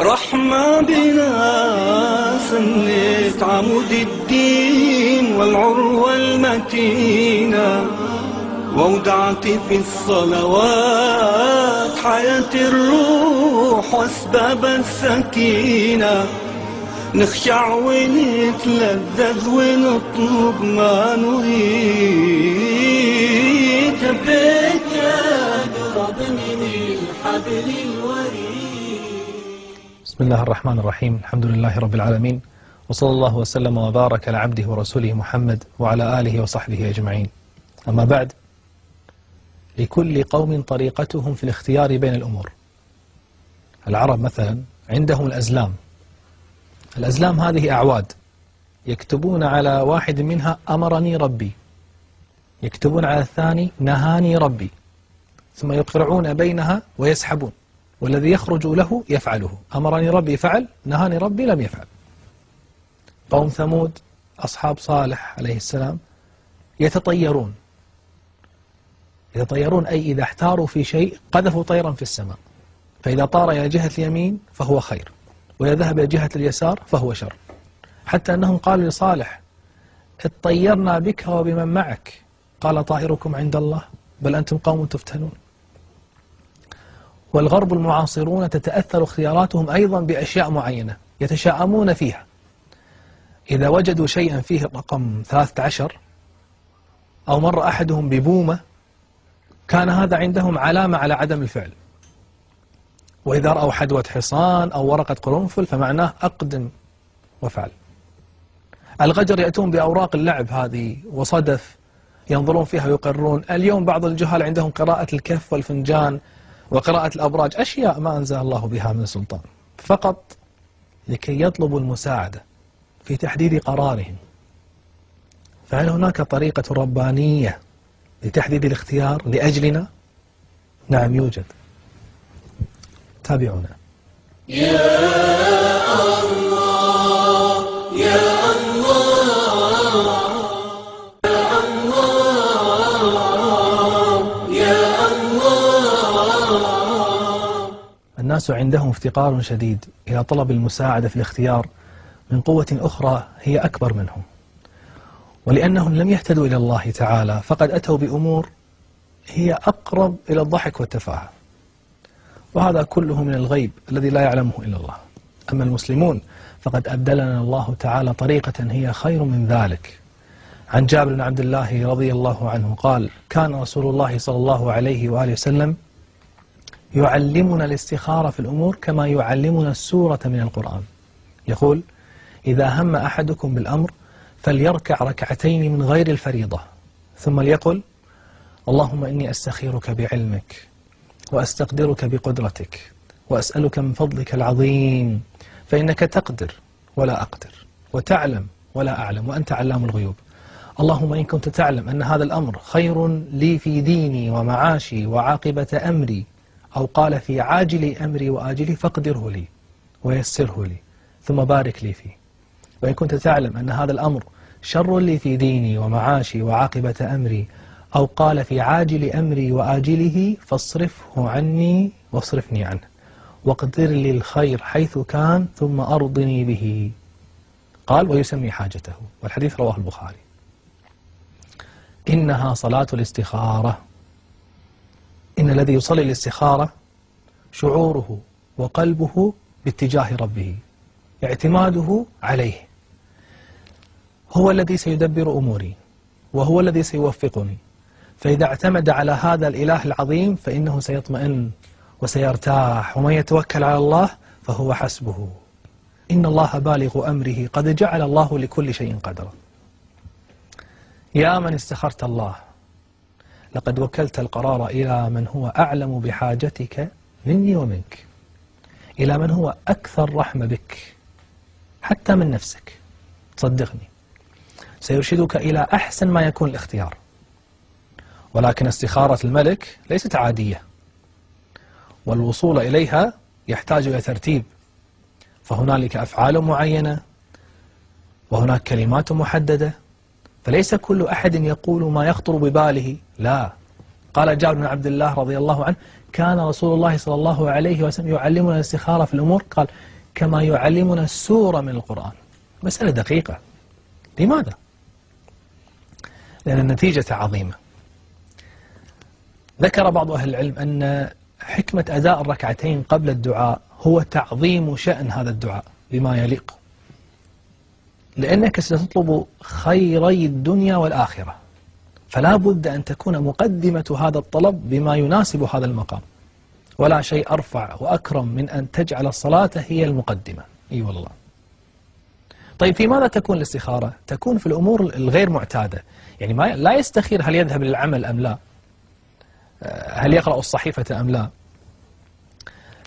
رحمة بنا سنت عمود الدين والعروة المتينة وودعت في الصلوات حياة الروح واسباب السكينة. نخشع ونتلذذ ونطلب ما نريد. يا درب من الحبل الوريد بسم الله الرحمن الرحيم. الحمد لله رب العالمين. وصلى الله وسلم وبارك على عبده ورسوله محمد وعلى آله وصحبه أجمعين. أما بعد لكل قوم طريقتهم في الاختيار بين الأمور. العرب مثلا عندهم الأزلام. الأزلام هذه أعواد. يكتبون على واحد منها أمرني ربي. يكتبون على الثاني نهاني ربي. ثم يقرعون بينها ويسحبون. والذي يخرج له يفعله. أمرني ربي فعل نهاني ربي لم يفعل. قوم ثمود أصحاب صالح عليه السلام يتطيرون. يتطيرون أي إذا احتاروا في شيء قذفوا طيرا في السماء. فإذا طار إلى جهة اليمين فهو خير. وإذا ذهب إلى جهة اليسار فهو شر. حتى أنهم قالوا لصالح اطيرنا بك وبمن معك. قال طائركم عند الله بل أنتم قوم تفتنون. والغرب المعاصرون تتأثر اختياراتهم أيضا بأشياء معينة يتشاءمون فيها. إذا وجدوا شيئا فيه الرقم 13 أو مر أحدهم ببومة كان هذا عندهم علامة على عدم الفعل. وإذا رأوا حدوة حصان أو ورقة قرنفل فمعناه أقدم وفعل. الغجر يأتون بأوراق اللعب هذه وصدف ينظرون فيها ويقرون. اليوم بعض الجهال عندهم قراءة الكف والفنجان وقراءة الأبراج أشياء ما أنزل الله بها من سلطان. فقط لكي يطلبوا المساعدة في تحديد قرارهم. فهل هناك طريقة ربانية لتحديد الاختيار لأجلنا؟ نعم يوجد. تابعونا. الناس عندهم افتقار شديد إلى طلب المساعدة في الاختيار من قوة أخرى هي أكبر منهم. ولأنهم لم يهتدوا إلى الله تعالى فقد أتوا بأمور هي أقرب إلى الضحك والتفاهة وهذا كله من الغيب الذي لا يعلمه إلا الله. أما المسلمون فقد أبدلنا الله تعالى طريقة هي خير من ذلك. عن جابر بن عبد الله رضي الله عنه قال كان رسول الله صلى الله عليه وآله وسلم يعلمنا الاستخارة في الأمور كما يعلمنا السورة من القرآن. يقول إذا هم أحدكم بالأمر فليركع ركعتين من غير الفريضة ثم ليقل اللهم إني أستخيرك بعلمك. وأستقدرك بقدرتك وأسألك من فضلك العظيم فإنك تقدر ولا أقدر وتعلم ولا أعلم وأنت علام الغيوب. اللهم إن كنت تعلم أن هذا الأمر خير لي في ديني ومعاشي وعاقبة أمري أو قال في عاجل أمري وآجلي فاقدره لي ويسره لي ثم بارك لي فيه. وإن كنت تعلم أن هذا الأمر شر لي في ديني ومعاشي وعاقبة أمري أو قال في عاجل أمري وآجله فاصرفه عني واصرفني عنه. واقدر لي الخير حيث كان ثم أرضني به. قال ويسمي حاجته. والحديث رواه البخاري. إنها صلاة الاستخارة. إن الذي يصلي الاستخارة شعوره وقلبه باتجاه ربه اعتماده عليه. هو الذي سيدبر أموري وهو الذي سيوفقني. فإذا اعتمد على هذا الإله العظيم فإنه سيطمئن وسيرتاح ومن يتوكل على الله فهو حسبه. إن الله بالغ أمره قد جعل الله لكل شيء قدرا. يا من استخرت الله لقد وكلت القرار إلى من هو أعلم بحاجتك مني ومنك. إلى من هو أكثر رحمة بك حتى من نفسك. صدقني. سيرشدك إلى أحسن ما يكون الاختيار. ولكن استخارة الملك ليست عادية. والوصول إليها يحتاج إلى ترتيب. فهنالك أفعال معينة وهناك كلمات محددة فليس كل أحد يقول ما يخطر بباله. لا. قال جابر بن عبد الله رضي الله عنه كان رسول الله صلى الله عليه وسلم يعلمنا الاستخارة في الأمور. قال كما يعلمنا السورة من القرآن. مسألة دقيقة. لماذا؟ لأن النتيجة عظيمة. ذكر بعض أهل العلم أن حكمة أداء الركعتين قبل الدعاء هو تعظيم شأن هذا الدعاء بما يليق. لأنك ستطلب خيري الدنيا والآخرة. فلا بد أن تكون مقدمة هذا الطلب بما يناسب هذا المقام. ولا شيء أرفع وأكرم من أن تجعل الصلاة هي المقدمة. أي أيوة والله. طيب في ماذا تكون الاستخارة؟ تكون في الأمور الغير معتادة. يعني ما لا يستخير هل يذهب للعمل أم لا. هل يقرأ الصحيفة أم لا؟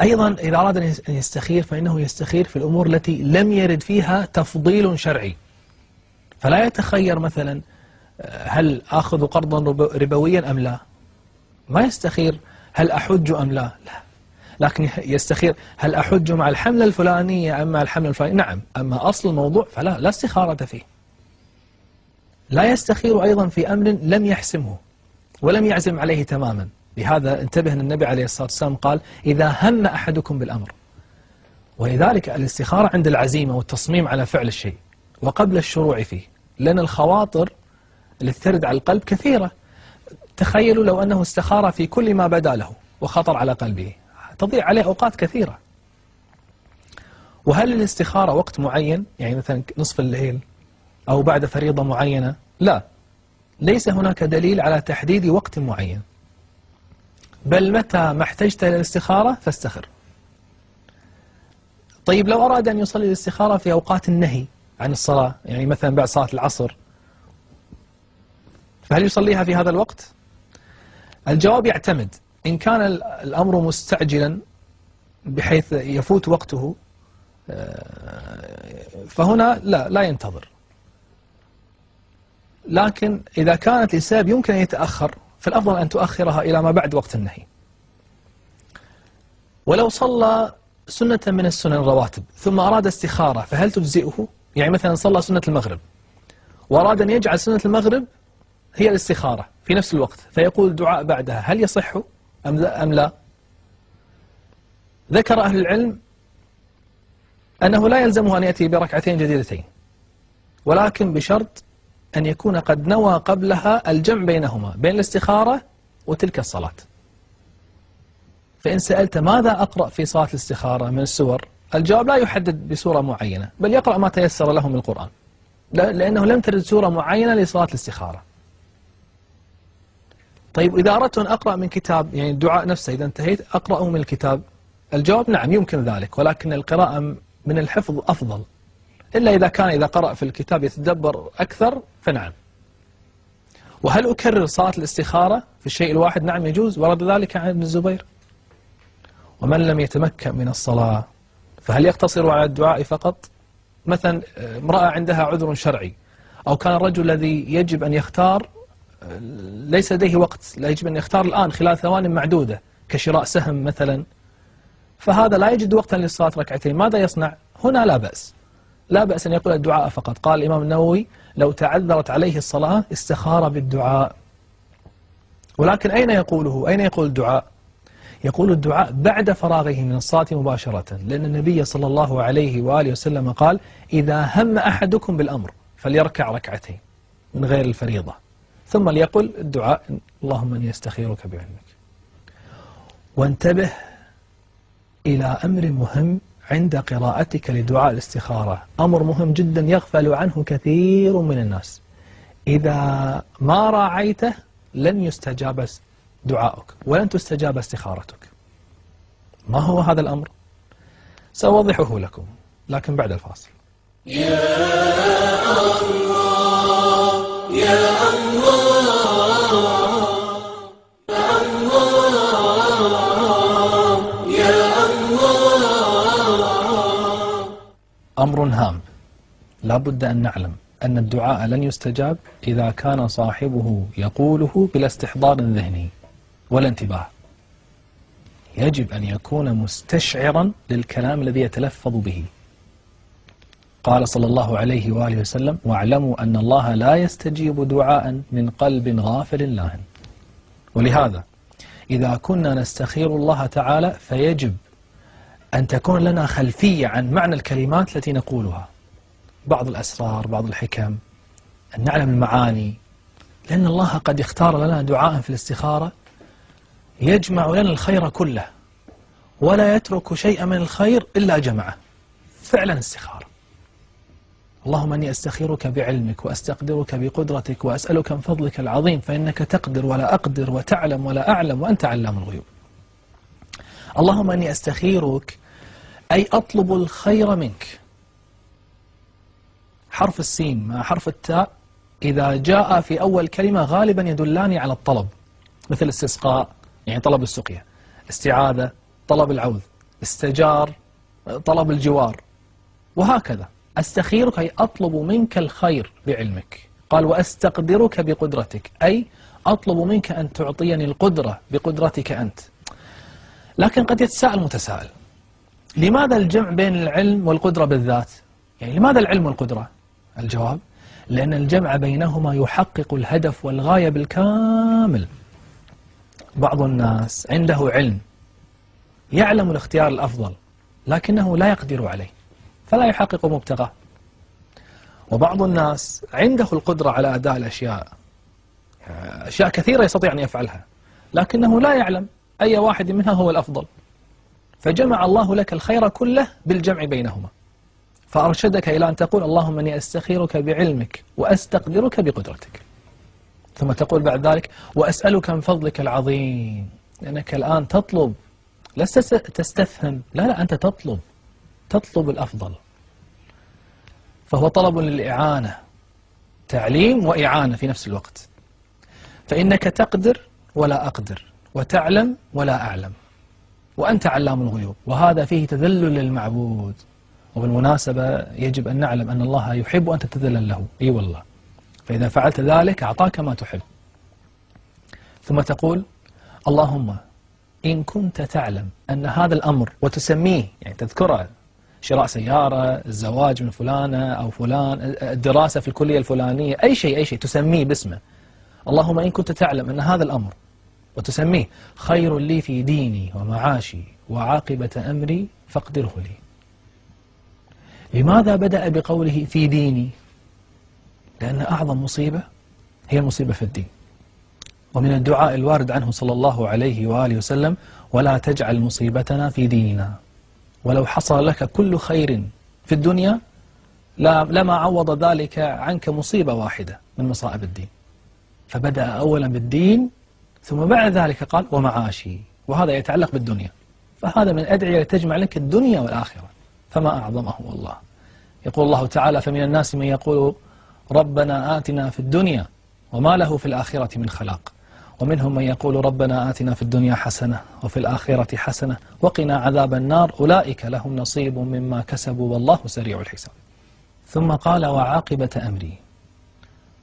أيضا إذا أراد أن يستخير فإنه يستخير في الأمور التي لم يرد فيها تفضيل شرعي. فلا يتخير مثلا هل أخذ قرضا ربويا أم لا؟ ما يستخير هل أحج أم لا؟ لا. لكن يستخير هل أحج مع الحملة الفلانية أم مع الحملة الفلانية؟ نعم. أما أصل الموضوع فلا لا استخارة فيه. لا يستخير أيضا في أمر لم يحسمه. ولم يعزم عليه تماما. لهذا انتبه أن النبي عليه الصلاة والسلام قال إذا هم أحدكم بالأمر. ولذلك الاستخارة عند العزيمة والتصميم على فعل الشيء. وقبل الشروع فيه. لأن الخواطر التي ترد على القلب كثيرة. تخيلوا لو أنه استخار في كل ما بدا له وخطر على قلبه. تضيع عليه أوقات كثيرة. وهل الاستخارة وقت معين؟ يعني مثلا نصف الليل أو بعد فريضة معينة؟ لا. ليس هناك دليل على تحديد وقت معين. بل متى ما احتجت إلى الاستخارة فاستخر. طيب لو أراد أن يصلي الاستخارة في أوقات النهي عن الصلاة يعني مثلا بعد صلاة العصر فهل يصليها في هذا الوقت؟ الجواب يعتمد. إن كان الأمر مستعجلا بحيث يفوت وقته آه، فهنا لا لا ينتظر. لكن إذا كانت لسبب يمكن أن يتأخر فالأفضل أن تؤخرها إلى ما بعد وقت النهي. ولو صلى سنة من السنن الرواتب ثم أراد استخارة فهل تجزئه؟ يعني مثلا صلى سنة المغرب وأراد أن يجعل سنة المغرب هي الاستخارة في نفس الوقت فيقول الدعاء بعدها هل يصح أم لا؟ ذكر أهل العلم أنه لا يلزمه أن يأتي بركعتين جديدتين ولكن بشرط أن يكون قد نوى قبلها الجمع بينهما بين الاستخارة وتلك الصلاة. فإن سألت ماذا أقرأ في صلاة الاستخارة من السور الجواب لا يحدد بسورة معينة بل يقرأ ما تيسر له من القرآن. لأنه لم ترد سورة معينة لصلاة الاستخارة. طيب إذا أردت أن أقرأ من كتاب يعني الدعاء نفسه إذا انتهيت أقرأه من الكتاب؟ الجواب نعم يمكن ذلك ولكن القراءة من الحفظ أفضل. إلا إذا كان إذا قرأ في الكتاب يتدبر أكثر فنعم. وهل أكرر صلاة الاستخارة في الشيء الواحد؟ نعم يجوز ورد ذلك عن ابن الزبير. ومن لم يتمكن من الصلاة فهل يقتصر على الدعاء فقط؟ مثلا امرأة عندها عذر شرعي أو كان الرجل الذي يجب أن يختار ليس لديه وقت لا يجب أن يختار الآن خلال ثوان معدودة كشراء سهم مثلا فهذا لا يجد وقتا للصلاة ركعتين. ماذا يصنع؟ هنا لا بأس. لا بأس أن يقول الدعاء فقط. قال الإمام النووي لو تعذرت عليه الصلاة استخار بالدعاء. ولكن أين يقوله؟ أين يقول الدعاء؟ يقول الدعاء بعد فراغه من الصلاة مباشرة لأن النبي صلى الله عليه وآله وسلم قال إذا هم أحدكم بالأمر فليركع ركعتين من غير الفريضة. ثم ليقل الدعاء اللهم أن يستخيرك بعلمك. وانتبه إلى أمر مهم عند قراءتك لدعاء الاستخارة. أمر مهم جدا يغفل عنه كثير من الناس. إذا ما راعيته لن يستجاب دعاؤك ولن تستجاب استخارتك. ما هو هذا الأمر؟ سأوضحه لكم لكن بعد الفاصل. يا الله يا الله. أمر هام. لا بد أن نعلم أن الدعاء لن يستجاب إذا كان صاحبه يقوله بلا استحضار ذهني ولا انتباه. يجب أن يكون مستشعرا للكلام الذي يتلفظ به. قال صلى الله عليه وآله وسلم واعلموا أن الله لا يستجيب دعاء من قلب غافل لاهن. ولهذا إذا كنا نستخير الله تعالى فيجب أن تكون لنا خلفية عن معنى الكلمات التي نقولها. بعض الأسرار بعض الحكم أن نعلم المعاني. لأن الله قد اختار لنا دعاء في الاستخارة يجمع لنا الخير كله ولا يترك شيئا من الخير إلا جمعه. فعلا استخارة. اللهم أني أستخيرك بعلمك وأستقدرك بقدرتك وأسألك من فضلك العظيم فإنك تقدر ولا أقدر وتعلم ولا أعلم وأنت علام الغيوب. اللهم أني أستخيرك أي أطلب الخير منك. حرف السين مع حرف التاء إذا جاء في أول كلمة غالبا يدلاني على الطلب مثل استسقاء يعني طلب السقيا استعاذة طلب العوذ استجار طلب الجوار وهكذا. أستخيرك أي أطلب منك الخير بعلمك. قال وأستقدرك بقدرتك أي أطلب منك أن تعطيني القدرة بقدرتك أنت. لكن قد يتساءل متساءل. لماذا الجمع بين العلم والقدرة بالذات؟ يعني لماذا العلم والقدرة؟ الجواب لأن الجمع بينهما يحقق الهدف والغاية بالكامل. بعض الناس عنده علم يعلم الاختيار الأفضل لكنه لا يقدر عليه فلا يحقق مبتغاه. وبعض الناس عنده القدرة على أداء الأشياء أشياء كثيرة يستطيع أن يفعلها لكنه لا يعلم. أي واحد منها هو الأفضل. فجمع الله لك الخير كله بالجمع بينهما. فأرشدك إلى أن تقول اللهم أني أستخيرك بعلمك وأستقدرك بقدرتك. ثم تقول بعد ذلك وأسألك من فضلك العظيم. لأنك الآن تطلب لست تستفهم. لا لا أنت تطلب. تطلب الأفضل. فهو طلب للإعانة تعليم وإعانة في نفس الوقت. فإنك تقدر ولا أقدر. وتعلم ولا أعلم. وأنت علام الغيوب. وهذا فيه تذلل للمعبود. وبالمناسبة يجب أن نعلم أن الله يحب أن تتذلل له. أي والله. فإذا فعلت ذلك أعطاك ما تحب. ثم تقول اللهم إن كنت تعلم أن هذا الأمر وتسميه يعني تذكره شراء سيارة الزواج من فلانة أو فلان الدراسة في الكلية الفلانية أي شيء أي شيء تسميه باسمه. اللهم إن كنت تعلم أن هذا الأمر وتسميه. خير لي في ديني ومعاشي وعاقبة أمري فاقدره لي. لماذا بدأ بقوله في ديني؟ لأن أعظم مصيبة هي المصيبة في الدين. ومن الدعاء الوارد عنه صلى الله عليه وآله وسلم ولا تجعل مصيبتنا في ديننا. ولو حصل لك كل خير في الدنيا لما عوض ذلك عنك مصيبة واحدة من مصائب الدين. فبدأ أولا بالدين ثم بعد ذلك قال ومعاشي وهذا يتعلق بالدنيا. فهذا من أدعية تجمع لك الدنيا والآخرة. فما أعظمه والله يقول الله تعالى فمن الناس من يقول ربنا آتنا في الدنيا وما له في الآخرة من خلاق ومنهم من يقول ربنا آتنا في الدنيا حسنة وفي الآخرة حسنة وقنا عذاب النار أولئك لهم نصيب مما كسبوا والله سريع الحساب ثم قال وعاقبة أمري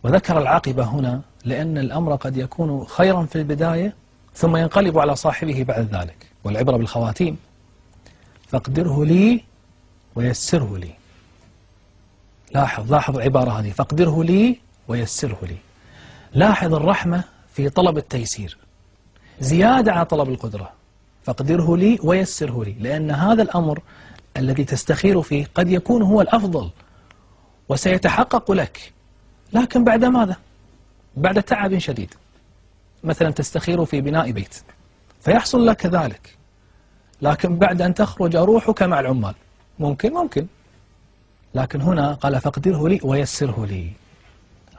وذكر العاقبة هنا لأن الأمر قد يكون خيرا في البداية ثم ينقلب على صاحبه بعد ذلك والعبرة بالخواتيم. فاقدره لي ويسره لي. لاحظ لاحظ العبارة هذه. فاقدره لي ويسره لي. لاحظ الرحمة في طلب التيسير. زيادة على طلب القدرة. فاقدره لي ويسره لي. لأن هذا الأمر الذي تستخير فيه قد يكون هو الأفضل وسيتحقق لك. لكن بعد ماذا؟ بعد تعب شديد. مثلا تستخير في بناء بيت فيحصل لك ذلك. لكن بعد أن تخرج روحك مع العمال ممكن ممكن. لكن هنا قال فاقدره لي ويسره لي.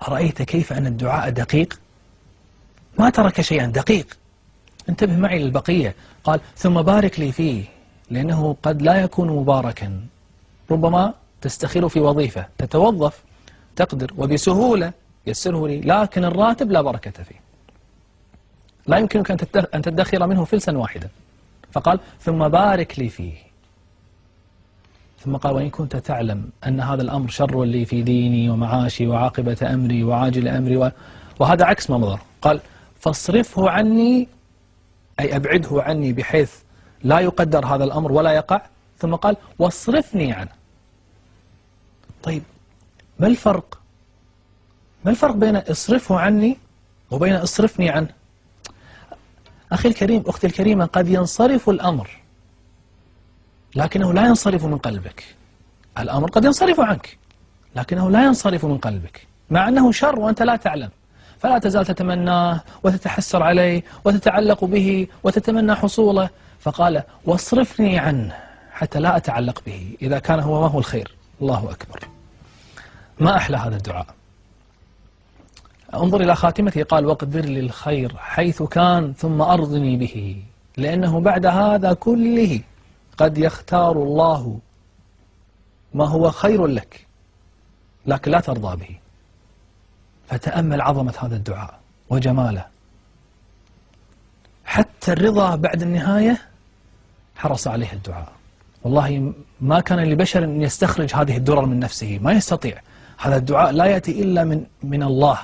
أرأيت كيف أن الدعاء دقيق؟ ما ترك شيئا دقيق. انتبه معي للبقية. قال ثم بارك لي فيه لأنه قد لا يكون مباركا. ربما تستخير في وظيفة تتوظف. تقدر وبسهولة يسره لي لكن الراتب لا بركة فيه. لا يمكنك أن تدخر منه فلسا واحدا. فقال ثم بارك لي فيه. ثم قال وإن كنت تعلم أن هذا الأمر شر لي في ديني ومعاشي وعاقبة أمري وعاجل أمري. وهذا عكس ما مضر قال فاصرفه عني أي أبعده عني بحيث لا يقدر هذا الأمر ولا يقع. ثم قال واصرفني عنه. طيب ما الفرق؟ ما الفرق بين اصرفه عني وبين اصرفني عنه؟ أخي الكريم أختي الكريمة قد ينصرف الأمر لكنه لا ينصرف من قلبك. الأمر قد ينصرف عنك لكنه لا ينصرف من قلبك مع أنه شر وأنت لا تعلم. فلا تزال تتمناه وتتحسر عليه وتتعلق به وتتمنى حصوله. فقال واصرفني عنه حتى لا أتعلق به إذا كان هو ما هو الخير؟ الله أكبر. ما أحلى هذا الدعاء. انظر إلى خاتمته قال واقدر لي الخير حيث كان ثم أرضني به. لأنه بعد هذا كله قد يختار الله ما هو خير لك لكن لا ترضى به. فتأمل عظمة هذا الدعاء وجماله. حتى الرضا بعد النهاية حرص عليه الدعاء. والله ما كان لبشر أن يستخرج هذه الدرر من نفسه ما يستطيع. هذا الدعاء لا يأتي إلا من, من الله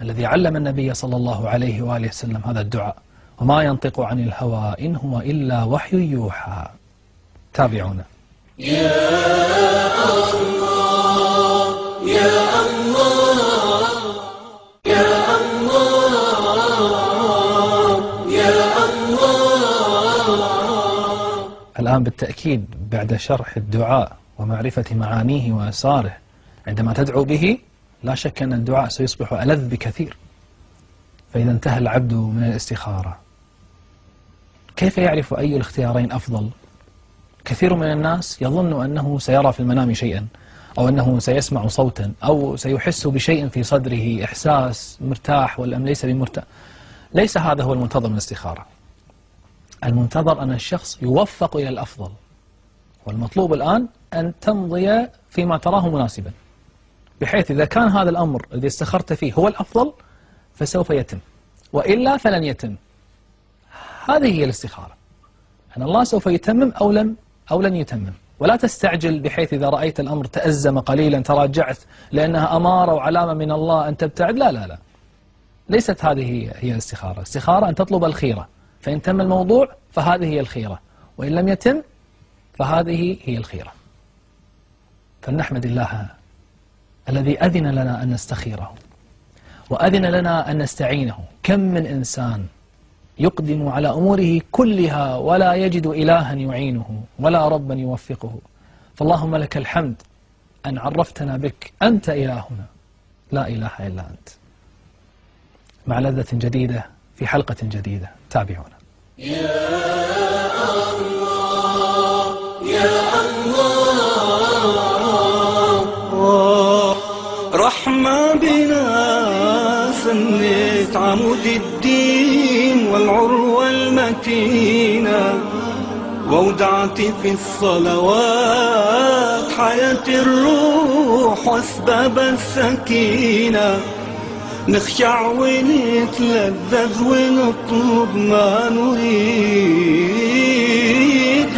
الذي علم النبي صلى الله عليه وآله وسلم هذا الدعاء. وما ينطق عن الهوى إن هو إلا وحي يوحى. تابعونا. يا الله يا الله يا الله يا الله. الآن بالتأكيد بعد شرح الدعاء ومعرفة معانيه وأسراره عندما تدعو به لا شك أن الدعاء سيصبح ألذ بكثير. فإذا انتهى العبد من الاستخارة. كيف يعرف أي الاختيارين أفضل؟ كثير من الناس يظن أنه سيرى في المنام شيئا أو أنه سيسمع صوتا أو سيحس بشيء في صدره إحساس مرتاح ولا أم ليس بمرتاح ليس هذا هو المنتظر من الاستخارة. المنتظر أن الشخص يوفق إلى الأفضل. والمطلوب الآن أن تمضي فيما تراه مناسبا. بحيث إذا كان هذا الأمر الذي استخرت فيه هو الأفضل فسوف يتم. وإلا فلن يتم. هذه هي الاستخارة. أن الله سوف يتمم أو لم أو لن يتمم. ولا تستعجل بحيث إذا رأيت الأمر تأزم قليلا تراجعت لأنها أمارة وعلامة من الله أن تبتعد. لا لا لا. ليست هذه هي الاستخارة. الاستخارة أن تطلب الخيرة. فإن تم الموضوع فهذه هي الخيرة. وإن لم يتم فهذه هي الخيرة. فلنحمد الله الذي أذن لنا أن نستخيره وأذن لنا أن نستعينه. كم من إنسان يقدم على أموره كلها ولا يجد إلها يعينه ولا ربا يوفقه. فاللهم لك الحمد أن عرفتنا بك. أنت إلهنا. لا إله إلا أنت. مع لذة جديدة في حلقة جديدة. تابعونا. رحمة بنا سنت عمود الدين والعروة المتينة. وودعتي في الصلوات حياة الروح وأسباب السكينة. نخشع ونتلذذ ونطلب ما نريد.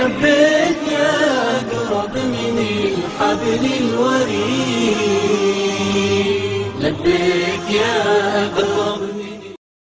لبيك يا قرب من الحبل الوريد. بك يا أبا